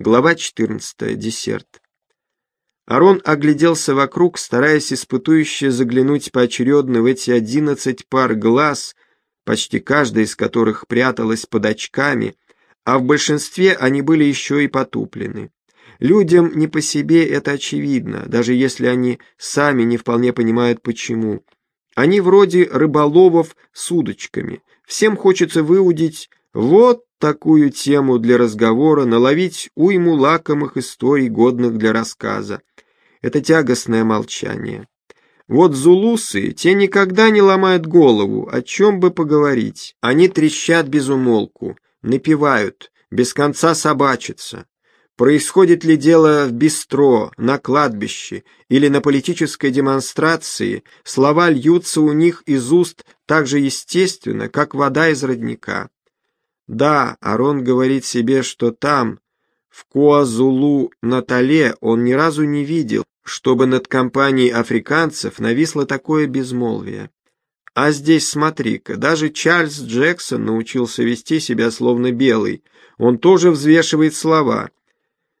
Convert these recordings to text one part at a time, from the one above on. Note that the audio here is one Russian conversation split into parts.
Глава 14. Десерт. Арон огляделся вокруг, стараясь испытующе заглянуть поочередно в эти одиннадцать пар глаз, почти каждая из которых пряталась под очками, а в большинстве они были еще и потуплены. Людям не по себе это очевидно, даже если они сами не вполне понимают почему. Они вроде рыболовов с удочками. Всем хочется выудить вот такую тему для разговора, наловить уйму лакомых историй, годных для рассказа. Это тягостное молчание. Вот зулусы, те никогда не ломают голову, о чем бы поговорить. Они трещат без умолку, напевают, без конца собачатся. Происходит ли дело в бистро, на кладбище или на политической демонстрации, слова льются у них из уст так же естественно, как вода из родника. Да, Арон говорит себе, что там, в Куазулу-Натале, он ни разу не видел, чтобы над компанией африканцев нависло такое безмолвие. А здесь смотри-ка, даже Чарльз Джексон научился вести себя словно белый. Он тоже взвешивает слова.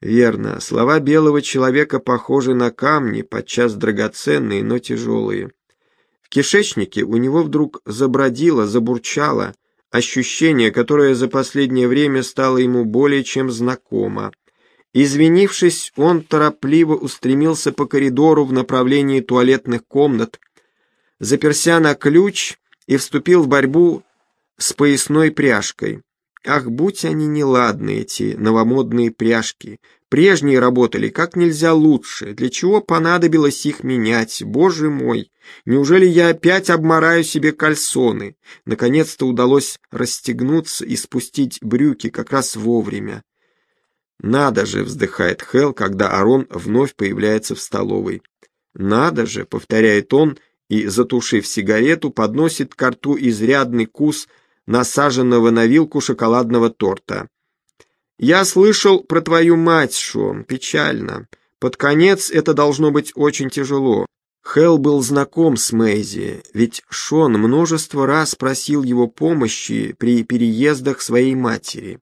Верно, слова белого человека похожи на камни, подчас драгоценные, но тяжелые. В кишечнике у него вдруг забродило, забурчало, ощущение, которое за последнее время стало ему более чем знакомо. Извинившись, он торопливо устремился по коридору в направлении туалетных комнат, заперся на ключ и вступил в борьбу с поясной пряжкой. Ах, будь они неладны, эти новомодные пряжки. Прежние работали как нельзя лучше. Для чего понадобилось их менять? Боже мой! Неужели я опять обмораю себе кальсоны? Наконец-то удалось расстегнуться и спустить брюки как раз вовремя. «Надо же!» — вздыхает Хел, когда Арон вновь появляется в столовой. «Надо же!» — повторяет он и, затушив сигарету, подносит к рту изрядный кус насаженного на вилку шоколадного торта. «Я слышал про твою мать, Шон, печально. Под конец это должно быть очень тяжело. Хелл был знаком с Мэйзи, ведь Шон множество раз просил его помощи при переездах своей матери.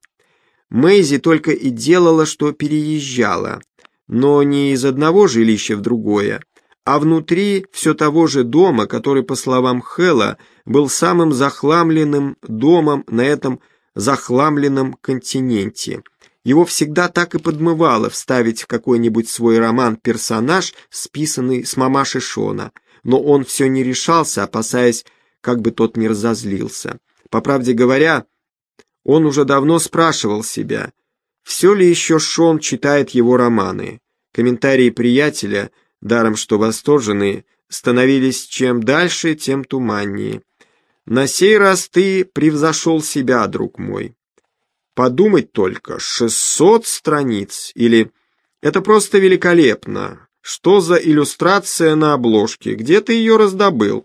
Мэйзи только и делала, что переезжала, но не из одного жилища в другое, а внутри все того же дома, который, по словам Хэлла, был самым захламленным домом на этом захламленном континенте. Его всегда так и подмывало вставить в какой-нибудь свой роман персонаж, списанный с мамаши Шона, но он все не решался, опасаясь, как бы тот не разозлился. По правде говоря, он уже давно спрашивал себя, все ли еще Шон читает его романы. Комментарии приятеля – даром что восторженные, становились чем дальше, тем туманнее. На сей раз ты превзошел себя, друг мой. Подумать только, шестьсот страниц, или это просто великолепно. Что за иллюстрация на обложке, где ты ее раздобыл?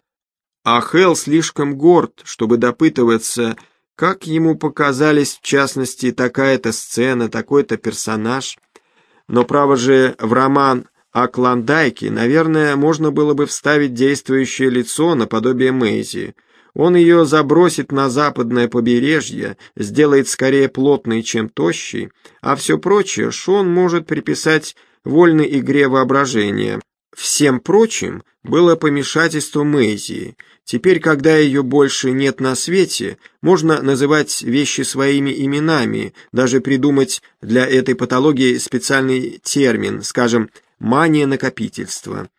А Хелл слишком горд, чтобы допытываться, как ему показались, в частности, такая-то сцена, такой-то персонаж. Но, право же, в роман а Клондайке, наверное, можно было бы вставить действующее лицо наподобие Мэйзи. Он ее забросит на западное побережье, сделает скорее плотной, чем тощей, а все прочее Шон может приписать вольной игре воображения. Всем прочим было помешательство Мэйзи. Теперь, когда ее больше нет на свете, можно называть вещи своими именами, даже придумать для этой патологии специальный термин, скажем, мания накопительства.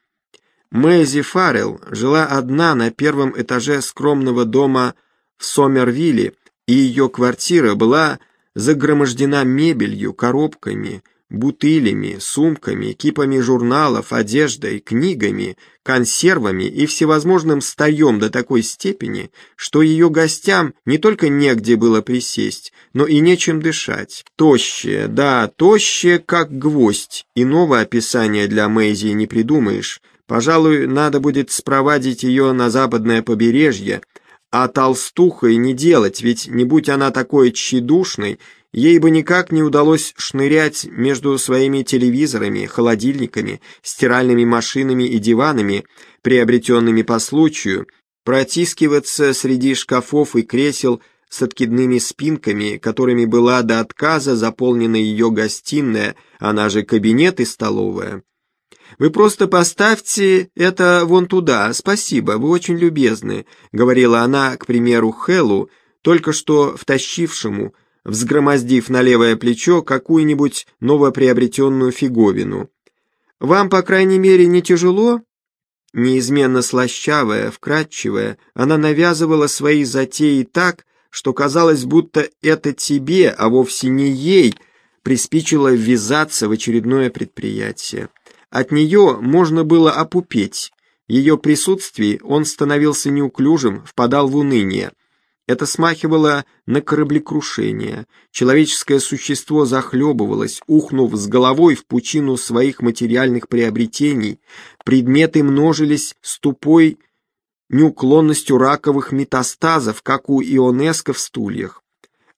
Мэйзи Фаррелл жила одна на первом этаже скромного дома в Сомервилле, и ее квартира была загромождена мебелью, коробками, бутылями, сумками, кипами журналов, одеждой, книгами, консервами и всевозможным старьем до такой степени, что ее гостям не только негде было присесть, но и нечем дышать. Тощая, да, тощая, как гвоздь. Иного описания для Мэйзи не придумаешь. Пожалуй, надо будет спровадить ее на западное побережье, а толстухой не делать, ведь не будь она такой тщедушной, Ей бы никак не удалось шнырять между своими телевизорами, холодильниками, стиральными машинами и диванами, приобретенными по случаю, протискиваться среди шкафов и кресел с откидными спинками, которыми была до отказа заполнена ее гостиная, она же кабинет и столовая. «Вы просто поставьте это вон туда, спасибо, вы очень любезны», — говорила она, к примеру, Хэллу, только что втащившему, взгромоздив на левое плечо какую-нибудь новоприобретенную фиговину. «Вам, по крайней мере, не тяжело?» Неизменно слащавая, вкрадчивая, она навязывала свои затеи так, что казалось, будто это тебе, а вовсе не ей, приспичило ввязаться в очередное предприятие. От нее можно было опупеть. Ее присутствии он становился неуклюжим, впадал в уныние. Это смахивало на кораблекрушение. Человеческое существо захлебывалось, ухнув с головой в пучину своих материальных приобретений. Предметы множились с тупой неуклонностью раковых метастазов, как у ионеско в стульях.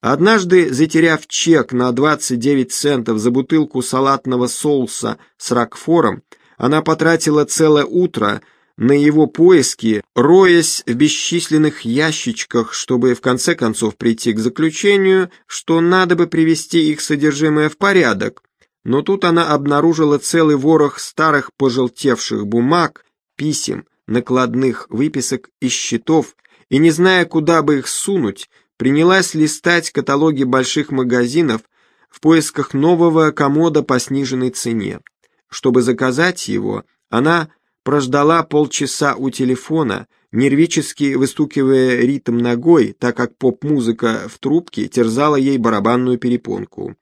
Однажды, затеряв чек на 29 центов за бутылку салатного соуса с ракфором, она потратила целое утро – на его поиски, роясь в бесчисленных ящичках, чтобы в конце концов прийти к заключению, что надо бы привести их содержимое в порядок. Но тут она обнаружила целый ворох старых пожелтевших бумаг, писем, накладных выписок и счетов, и, не зная, куда бы их сунуть, принялась листать каталоги больших магазинов в поисках нового комода по сниженной цене. Чтобы заказать его, она прождала полчаса у телефона, нервически выстукивая ритм ногой, так как поп-музыка в трубке терзала ей барабанную перепонку.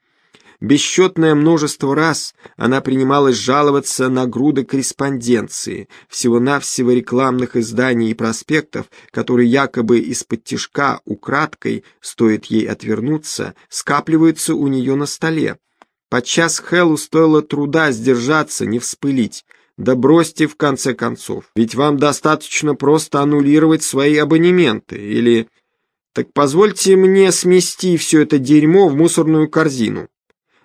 Бесчетное множество раз она принималась жаловаться на груды корреспонденции, всего-навсего рекламных изданий и проспектов, которые якобы из-под тишка украдкой, стоит ей отвернуться, скапливаются у нее на столе. Подчас Хэллу стоило труда сдержаться, не вспылить. Да бросьте в конце концов, ведь вам достаточно просто аннулировать свои абонементы, или... Так позвольте мне смести все это дерьмо в мусорную корзину.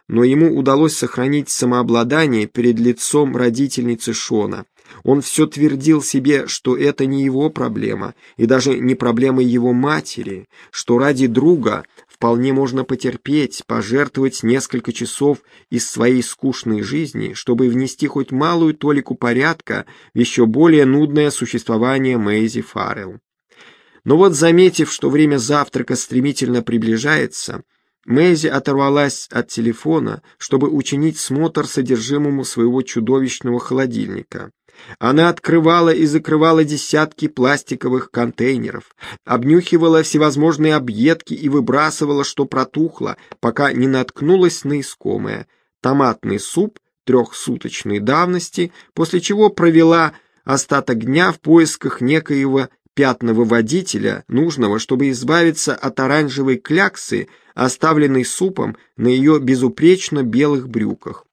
Но ему удалось сохранить самообладание перед лицом родительницы Шона. Он все твердил себе, что это не его проблема, и даже не проблема его матери, что ради друга вполне можно потерпеть, пожертвовать несколько часов из своей скучной жизни, чтобы внести хоть малую толику порядка в еще более нудное существование Мэйзи Фаррелл. Но вот заметив, что время завтрака стремительно приближается, Мэйзи оторвалась от телефона, чтобы учинить смотр содержимому своего чудовищного холодильника. Она открывала и закрывала десятки пластиковых контейнеров, обнюхивала всевозможные объедки и выбрасывала, что протухло, пока не наткнулась на искомое. Томатный суп трехсуточной давности, после чего провела остаток дня в поисках некоего пятного водителя, нужного, чтобы избавиться от оранжевой кляксы, оставленной супом на ее безупречно белых брюках.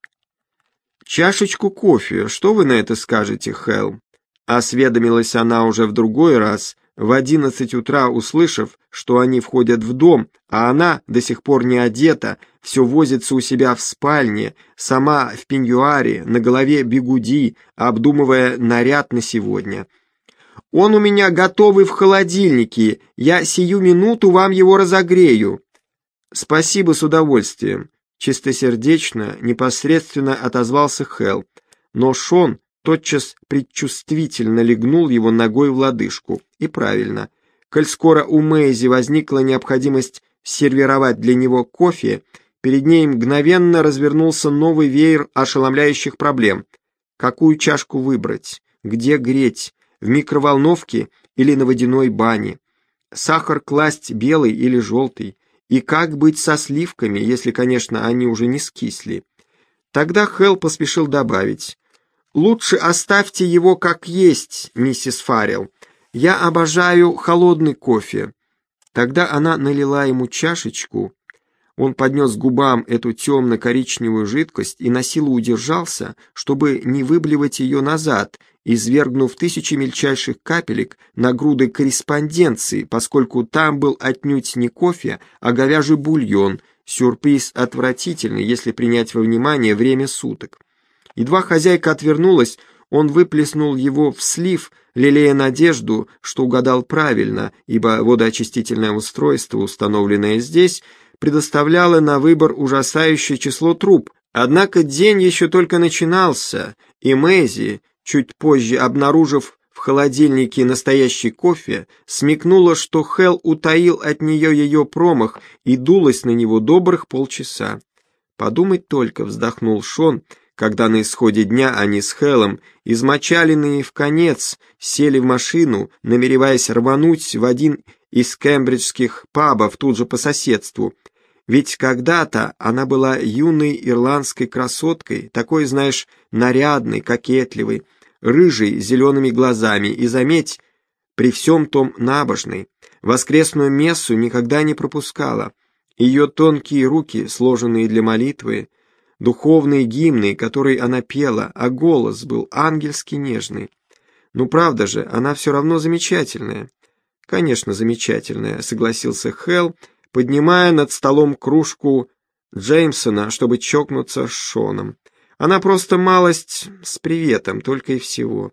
«Чашечку кофе, что вы на это скажете, Хелл?» Осведомилась она уже в другой раз, в одиннадцать утра услышав, что они входят в дом, а она, до сих пор не одета, все возится у себя в спальне, сама в пеньюаре, на голове бегуди, обдумывая наряд на сегодня. «Он у меня готовый в холодильнике, я сию минуту вам его разогрею». «Спасибо с удовольствием. Чистосердечно, непосредственно отозвался Хелл, но Шон тотчас предчувствительно легнул его ногой в лодыжку. И правильно. Коль скоро у Мэйзи возникла необходимость сервировать для него кофе, перед ней мгновенно развернулся новый веер ошеломляющих проблем. Какую чашку выбрать? Где греть? В микроволновке или на водяной бане? Сахар класть белый или желтый? И как быть со сливками, если, конечно, они уже не скисли? Тогда Хелл поспешил добавить. «Лучше оставьте его как есть, миссис Фаррелл. Я обожаю холодный кофе». Тогда она налила ему чашечку. Он поднес губам эту темно-коричневую жидкость и на силу удержался, чтобы не выблевать ее назад извергнув тысячи мельчайших капелек на груды корреспонденции, поскольку там был отнюдь не кофе, а говяжий бульон, сюрприз отвратительный, если принять во внимание время суток. Едва хозяйка отвернулась, он выплеснул его в слив, лелея надежду, что угадал правильно, ибо водоочистительное устройство, установленное здесь, предоставляло на выбор ужасающее число труб. Однако день еще только начинался, и Мэйзи, чуть позже обнаружив в холодильнике настоящий кофе, смекнула, что Хелл утаил от нее ее промах и дулась на него добрых полчаса. Подумать только, вздохнул Шон, когда на исходе дня они с Хеллом, измочаленные в конец, сели в машину, намереваясь рвануть в один из кембриджских пабов тут же по соседству. Ведь когда-то она была юной ирландской красоткой, такой, знаешь, нарядной, кокетливой, рыжей, зелеными глазами, и, заметь, при всем том набожной, воскресную мессу никогда не пропускала. Ее тонкие руки, сложенные для молитвы, духовные гимны, которые она пела, а голос был ангельски нежный. Ну правда же, она все равно замечательная. Конечно, замечательная, согласился Хелл, поднимая над столом кружку Джеймсона, чтобы чокнуться с Шоном. Она просто малость с приветом, только и всего.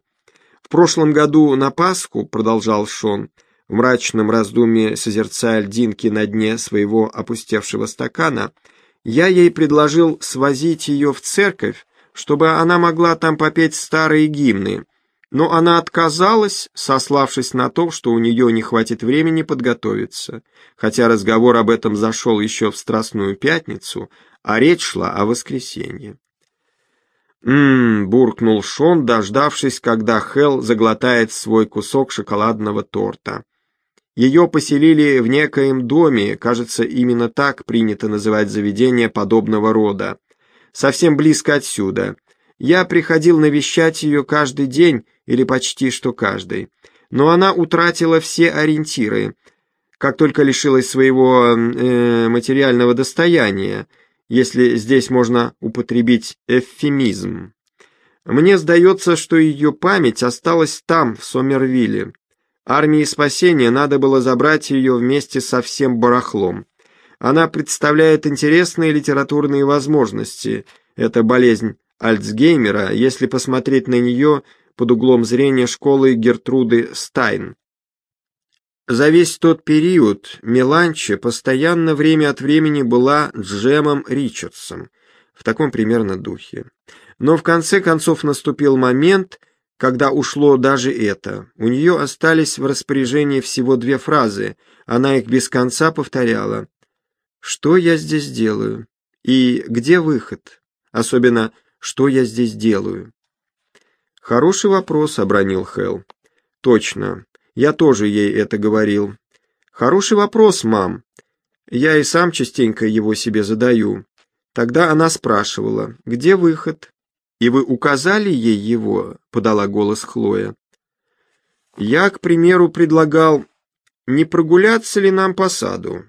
В прошлом году на Пасху, продолжал Шон, в мрачном раздумье созерцая льдинки на дне своего опустевшего стакана, я ей предложил свозить ее в церковь, чтобы она могла там попеть старые гимны, но она отказалась, сославшись на то, что у нее не хватит времени подготовиться, хотя разговор об этом зашел еще в Страстную Пятницу, а речь шла о воскресенье. «М-м-м», буркнул Шон, дождавшись, когда Хелл заглотает свой кусок шоколадного торта. Ее поселили в некоем доме, кажется, именно так принято называть заведение подобного рода. Совсем близко отсюда. Я приходил навещать ее каждый день, или почти что каждый. Но она утратила все ориентиры, как только лишилась своего э, материального достояния, если здесь можно употребить эвфемизм. Мне сдается, что ее память осталась там, в Сомервилле. Армии спасения надо было забрать ее вместе со всем барахлом. Она представляет интересные литературные возможности. Это болезнь Альцгеймера, если посмотреть на нее под углом зрения школы Гертруды Стайн. За весь тот период Меланча постоянно время от времени была Джемом Ричардсом, в таком примерно духе. Но в конце концов наступил момент, когда ушло даже это. У нее остались в распоряжении всего две фразы, она их без конца повторяла. «Что я здесь делаю?» и «Где выход?» Особенно «Что я здесь делаю?» «Хороший вопрос», — обронил Хелл. «Точно. Я тоже ей это говорил». «Хороший вопрос, мам. Я и сам частенько его себе задаю». Тогда она спрашивала, «Где выход?» «И вы указали ей его?» — подала голос Хлоя. «Я, к примеру, предлагал, не прогуляться ли нам по саду?»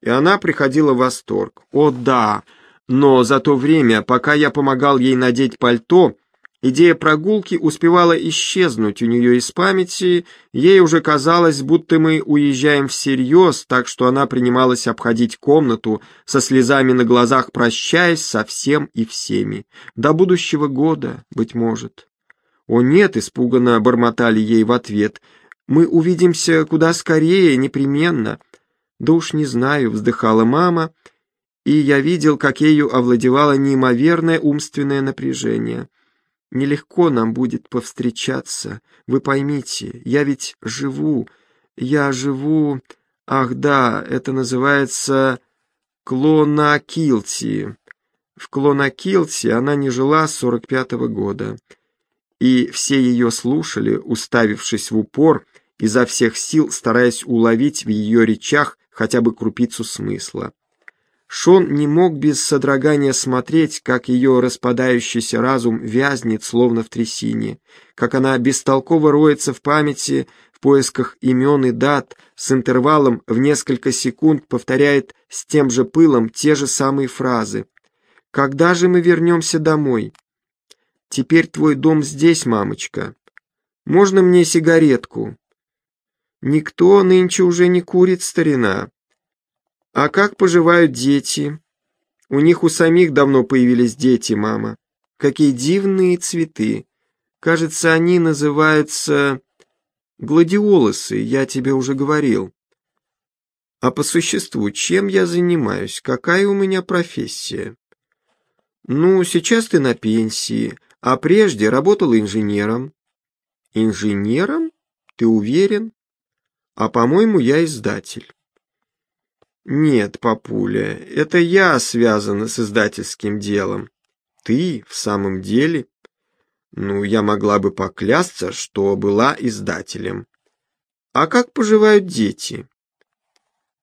И она приходила в восторг. «О, да!» Но за то время, пока я помогал ей надеть пальто, идея прогулки успевала исчезнуть у нее из памяти, ей уже казалось, будто мы уезжаем всерьез, так что она принималась обходить комнату, со слезами на глазах прощаясь со всем и всеми. До будущего года, быть может. «О нет!» — испуганно бормотали ей в ответ. «Мы увидимся куда скорее, непременно». «Да уж не знаю», — вздыхала мама, — и я видел, как ею овладевало неимоверное умственное напряжение. Нелегко нам будет повстречаться, вы поймите, я ведь живу, я живу... Ах да, это называется Клонакилти. В Клонакилти она не жила с сорок пятого года, и все ее слушали, уставившись в упор, изо всех сил стараясь уловить в ее речах хотя бы крупицу смысла. Шон не мог без содрогания смотреть, как ее распадающийся разум вязнет, словно в трясине, как она бестолково роется в памяти в поисках имен и дат, с интервалом в несколько секунд повторяет с тем же пылом те же самые фразы. «Когда же мы вернемся домой?» «Теперь твой дом здесь, мамочка. Можно мне сигаретку?» «Никто нынче уже не курит, старина». «А как поживают дети?» «У них у самих давно появились дети, мама. Какие дивные цветы! Кажется, они называются гладиолусы, я тебе уже говорил. А по существу, чем я занимаюсь? Какая у меня профессия? Ну, сейчас ты на пенсии, а прежде работала инженером. Инженером? Ты уверен? А по-моему, я издатель. Нет, папуля, это я связана с издательским делом. Ты в самом деле? Ну, я могла бы поклясться, что была издателем. А как поживают дети?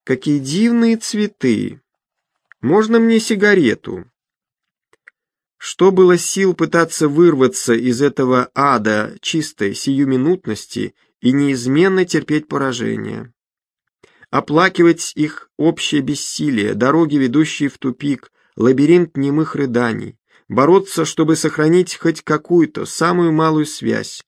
Какие дивные цветы. Можно мне сигарету? Что было сил пытаться вырваться из этого ада чистой сиюминутности и неизменно терпеть поражение? Оплакивать их общее бессилие, дороги, ведущие в тупик, лабиринт немых рыданий, бороться, чтобы сохранить хоть какую-то, самую малую связь.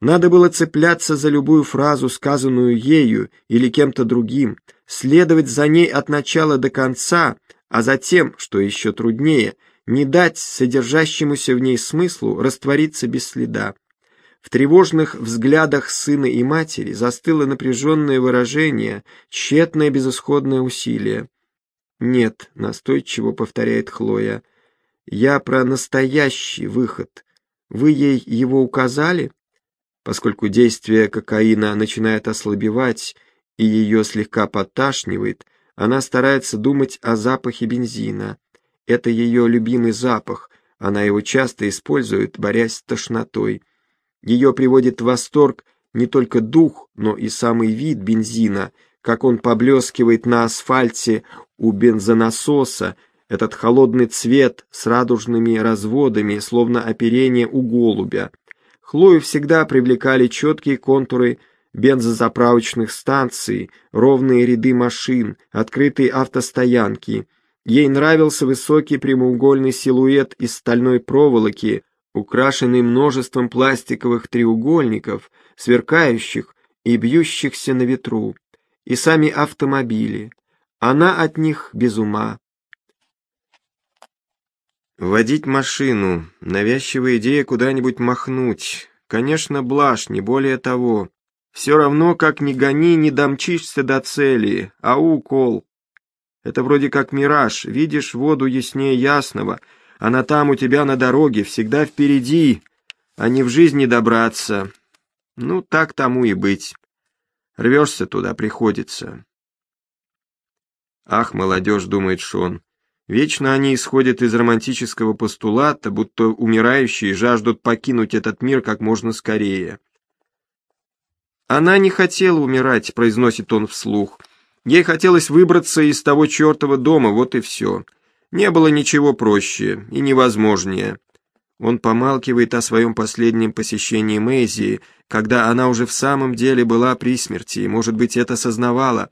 Надо было цепляться за любую фразу, сказанную ею или кем-то другим, следовать за ней от начала до конца, а затем, что еще труднее, не дать содержащемуся в ней смыслу раствориться без следа. В тревожных взглядах сына и матери застыло напряженное выражение, тщетное безысходное усилие. «Нет», — настойчиво повторяет Хлоя, — «я про настоящий выход. Вы ей его указали?» Поскольку действие кокаина начинает ослабевать и ее слегка подташнивает, она старается думать о запахе бензина. Это ее любимый запах, она его часто использует, борясь с тошнотой. Ее приводит в восторг не только дух, но и самый вид бензина, как он поблескивает на асфальте у бензонасоса, этот холодный цвет с радужными разводами, словно оперение у голубя. Хлою всегда привлекали четкие контуры бензозаправочных станций, ровные ряды машин, открытые автостоянки — Ей нравился высокий прямоугольный силуэт из стальной проволоки, украшенный множеством пластиковых треугольников, сверкающих и бьющихся на ветру, и сами автомобили. Она от них без ума. Водить машину, навязчивая идея куда-нибудь махнуть. Конечно, блажь, не более того. Все равно, как ни гони, не домчишься до цели, а укол. Это вроде как мираж, видишь воду яснее ясного, она там у тебя на дороге, всегда впереди, а не в жизни добраться. Ну, так тому и быть. Рвешься туда, приходится. Ах, молодежь, думает Шон, вечно они исходят из романтического постулата, будто умирающие жаждут покинуть этот мир как можно скорее. Она не хотела умирать, произносит он вслух. Ей хотелось выбраться из того чертова дома, вот и все. Не было ничего проще и невозможнее. Он помалкивает о своем последнем посещении Мэйзи, когда она уже в самом деле была при смерти, и, может быть, это сознавала.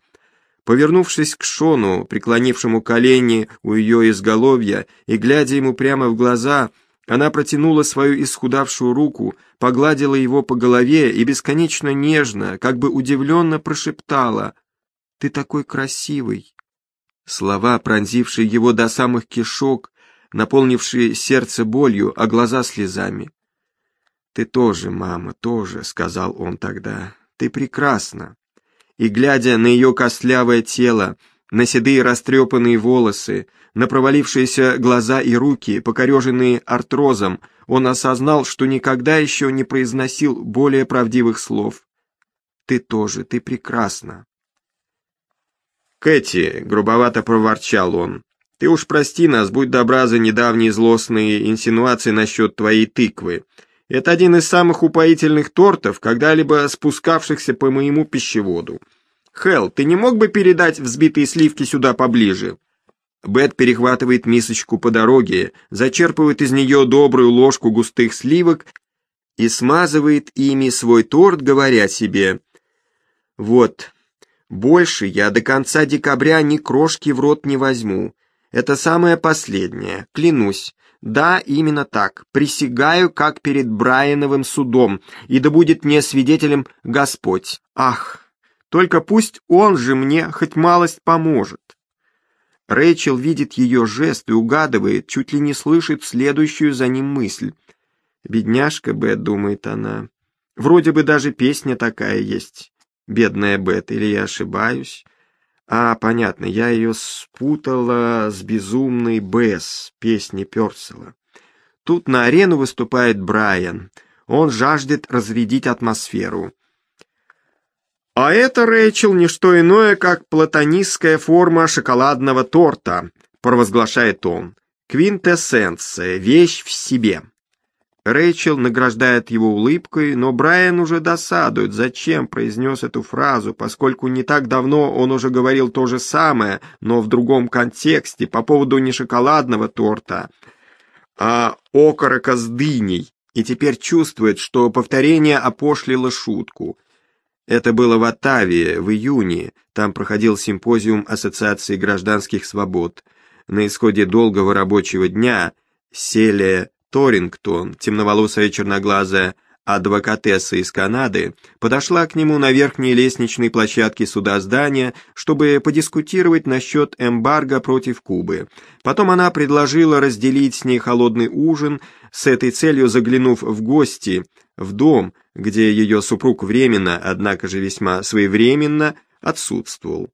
Повернувшись к Шону, преклонившему колени у ее изголовья, и глядя ему прямо в глаза, она протянула свою исхудавшую руку, погладила его по голове и бесконечно нежно, как бы удивленно прошептала — ты такой красивый!» Слова, пронзившие его до самых кишок, наполнившие сердце болью, а глаза слезами. «Ты тоже, мама, тоже», — сказал он тогда. «Ты прекрасна». И, глядя на ее костлявое тело, на седые растрепанные волосы, на провалившиеся глаза и руки, покореженные артрозом, он осознал, что никогда еще не произносил более правдивых слов. «Ты тоже, ты прекрасна». «Кэти», — грубовато проворчал он, — «ты уж прости нас, будь добра за недавние злостные инсинуации насчет твоей тыквы. Это один из самых упоительных тортов, когда-либо спускавшихся по моему пищеводу. Хелл, ты не мог бы передать взбитые сливки сюда поближе?» Бет перехватывает мисочку по дороге, зачерпывает из нее добрую ложку густых сливок и смазывает ими свой торт, говоря себе «Вот, больше я до конца декабря ни крошки в рот не возьму. Это самое последнее, клянусь. Да, именно так. Присягаю, как перед Брайановым судом, и да будет мне свидетелем Господь. Ах, только пусть он же мне хоть малость поможет. Рэйчел видит ее жест и угадывает, чуть ли не слышит следующую за ним мысль. Бедняжка Бет, думает она. Вроде бы даже песня такая есть. Бедная Бет, или я ошибаюсь? А, понятно, я ее спутала с безумной Бесс, песни Персела. Тут на арену выступает Брайан. Он жаждет разрядить атмосферу. А это, Рэйчел, не что иное, как платонистская форма шоколадного торта, провозглашает он. Квинтэссенция, вещь в себе. Рэйчел награждает его улыбкой, но Брайан уже досадует, зачем произнес эту фразу, поскольку не так давно он уже говорил то же самое, но в другом контексте, по поводу не шоколадного торта, а окорока с дыней, и теперь чувствует, что повторение опошлило шутку. Это было в Оттаве в июне, там проходил симпозиум Ассоциации гражданских свобод. На исходе долгого рабочего дня Селия Торингтон, темноволосая черноглазая адвокатесса из Канады, подошла к нему на верхней лестничной площадке суда здания, чтобы подискутировать насчет эмбарго против Кубы. Потом она предложила разделить с ней холодный ужин, с этой целью заглянув в гости в дом, где ее супруг временно, однако же весьма своевременно, отсутствовал.